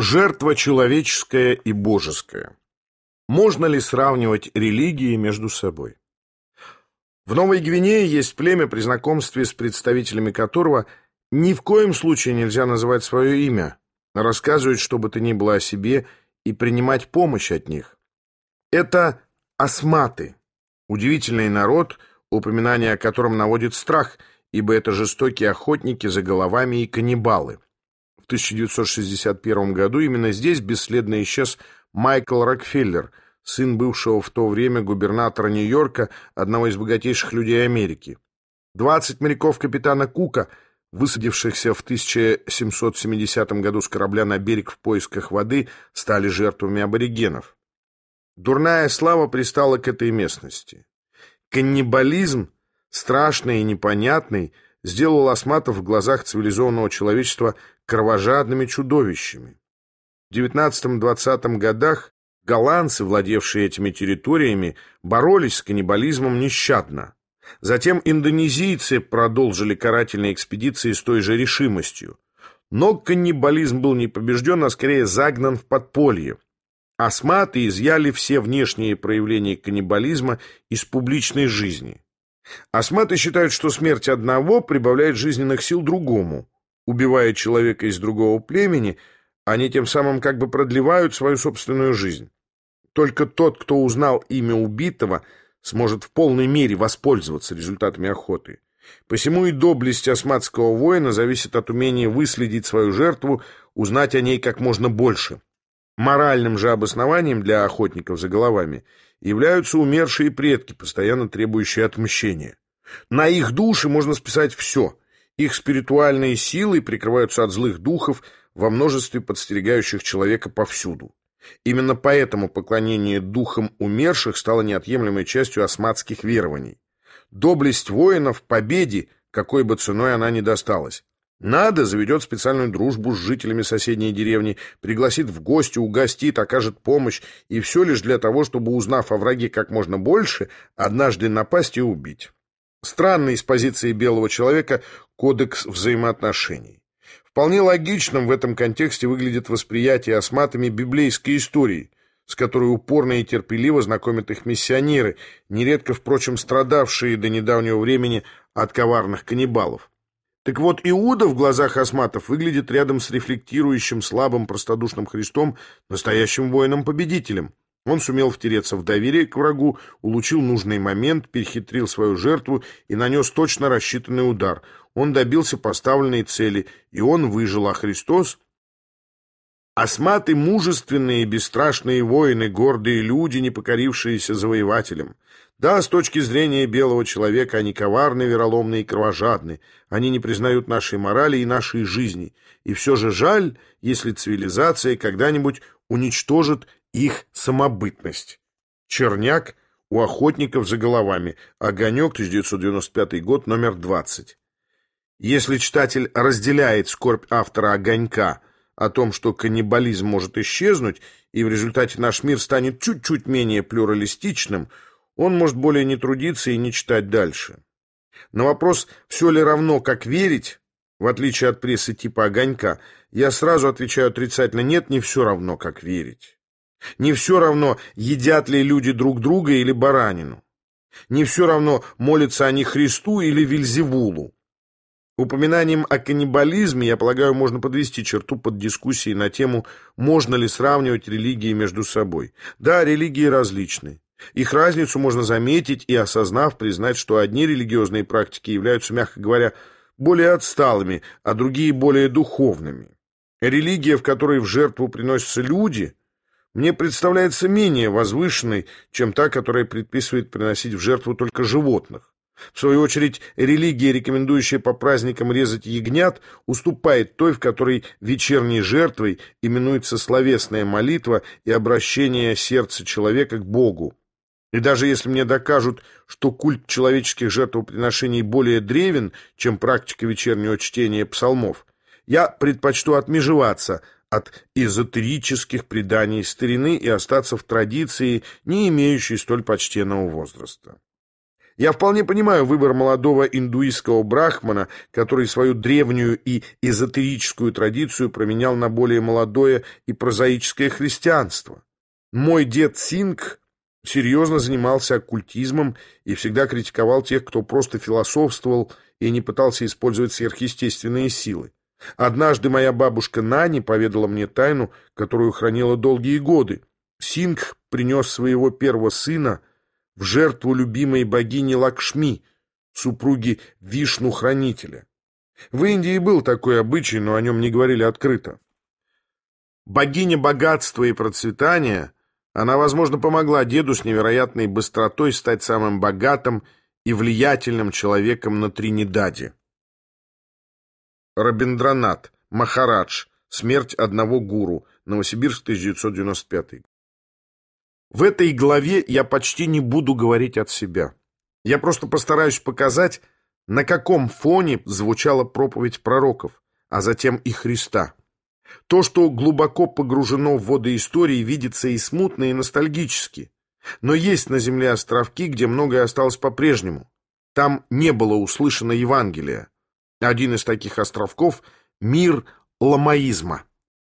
Жертва человеческая и божеская. Можно ли сравнивать религии между собой? В Новой Гвинее есть племя, при знакомстве с представителями которого ни в коем случае нельзя называть свое имя, рассказывать, что бы то ни было о себе, и принимать помощь от них. Это осматы, удивительный народ, упоминание о котором наводит страх, ибо это жестокие охотники за головами и каннибалы. 1961 году именно здесь бесследно исчез Майкл Рокфеллер, сын бывшего в то время губернатора Нью-Йорка, одного из богатейших людей Америки. 20 моряков капитана Кука, высадившихся в 1770 году с корабля на берег в поисках воды, стали жертвами аборигенов. Дурная слава пристала к этой местности. Каннибализм, страшный и непонятный, сделал осматов в глазах цивилизованного человечества кровожадными чудовищами. В XIX-XX годах голландцы, владевшие этими территориями, боролись с каннибализмом нещадно. Затем индонезийцы продолжили карательные экспедиции с той же решимостью. Но каннибализм был не побежден, а скорее загнан в подполье. Осматы изъяли все внешние проявления каннибализма из публичной жизни. Осматы считают, что смерть одного прибавляет жизненных сил другому. Убивая человека из другого племени, они тем самым как бы продлевают свою собственную жизнь. Только тот, кто узнал имя убитого, сможет в полной мере воспользоваться результатами охоты. Посему и доблесть осматского воина зависит от умения выследить свою жертву, узнать о ней как можно больше. Моральным же обоснованием для охотников за головами являются умершие предки, постоянно требующие отмщения. На их души можно списать все – их спиритуальные силы прикрываются от злых духов во множестве подстерегающих человека повсюду. Именно поэтому поклонение духам умерших стало неотъемлемой частью осматских верований. Доблесть воинов победе, какой бы ценой она ни досталась. Надо заведет специальную дружбу с жителями соседней деревни, пригласит в гости, угостит, окажет помощь, и все лишь для того, чтобы, узнав о враге как можно больше, однажды напасть и убить. Странный с позиции белого человека кодекс взаимоотношений. Вполне логичным в этом контексте выглядит восприятие осматами библейской истории, с которой упорно и терпеливо знакомят их миссионеры, нередко, впрочем, страдавшие до недавнего времени от коварных каннибалов. Так вот, Иуда в глазах осматов выглядит рядом с рефлектирующим слабым простодушным Христом настоящим воином-победителем. Он сумел втереться в доверие к врагу, улучил нужный момент, перехитрил свою жертву и нанес точно рассчитанный удар. Он добился поставленной цели, и он выжил, а Христос... Осматы — мужественные, бесстрашные воины, гордые люди, не покорившиеся завоевателям. Да, с точки зрения белого человека они коварны, вероломны и кровожадны. Они не признают нашей морали и нашей жизни. И все же жаль, если цивилизация когда-нибудь уничтожит их самобытность. Черняк у охотников за головами. Огонек, 1995 год, номер 20. Если читатель разделяет скорбь автора «Огонька» о том, что каннибализм может исчезнуть, и в результате наш мир станет чуть-чуть менее плюралистичным, он может более не трудиться и не читать дальше. На вопрос «все ли равно, как верить?» в отличие от прессы типа «Огонька», я сразу отвечаю отрицательно «нет, не все равно, как верить». Не все равно, едят ли люди друг друга или баранину. Не все равно, молятся они Христу или Вильзевулу. Упоминанием о каннибализме, я полагаю, можно подвести черту под дискуссией на тему, можно ли сравнивать религии между собой. Да, религии различны. Их разницу можно заметить и, осознав, признать, что одни религиозные практики являются, мягко говоря, более отсталыми, а другие более духовными. Религия, в которой в жертву приносятся люди, мне представляется менее возвышенной, чем та, которая предписывает приносить в жертву только животных. В свою очередь, религия, рекомендующая по праздникам резать ягнят, уступает той, в которой вечерней жертвой именуется словесная молитва и обращение сердца человека к Богу. И даже если мне докажут, что культ человеческих жертвоприношений более древен, чем практика вечернего чтения псалмов, я предпочту отмежеваться – от эзотерических преданий старины и остаться в традиции, не имеющей столь почтенного возраста. Я вполне понимаю выбор молодого индуистского брахмана, который свою древнюю и эзотерическую традицию променял на более молодое и прозаическое христианство. Мой дед Сингх серьезно занимался оккультизмом и всегда критиковал тех, кто просто философствовал и не пытался использовать сверхъестественные силы. Однажды моя бабушка Нани поведала мне тайну, которую хранила долгие годы. Сингх принес своего первого сына в жертву любимой богини Лакшми, супруги Вишну-хранителя. В Индии был такой обычай, но о нем не говорили открыто. Богиня богатства и процветания, она, возможно, помогла деду с невероятной быстротой стать самым богатым и влиятельным человеком на Тринидаде. Рабиндранат, Махарадж, смерть одного гуру, Новосибирск, 1995. В этой главе я почти не буду говорить от себя. Я просто постараюсь показать, на каком фоне звучала проповедь пророков, а затем и Христа. То, что глубоко погружено в воды истории, видится и смутно, и ностальгически. Но есть на земле островки, где многое осталось по-прежнему. Там не было услышано Евангелия. Один из таких островков — мир ламаизма.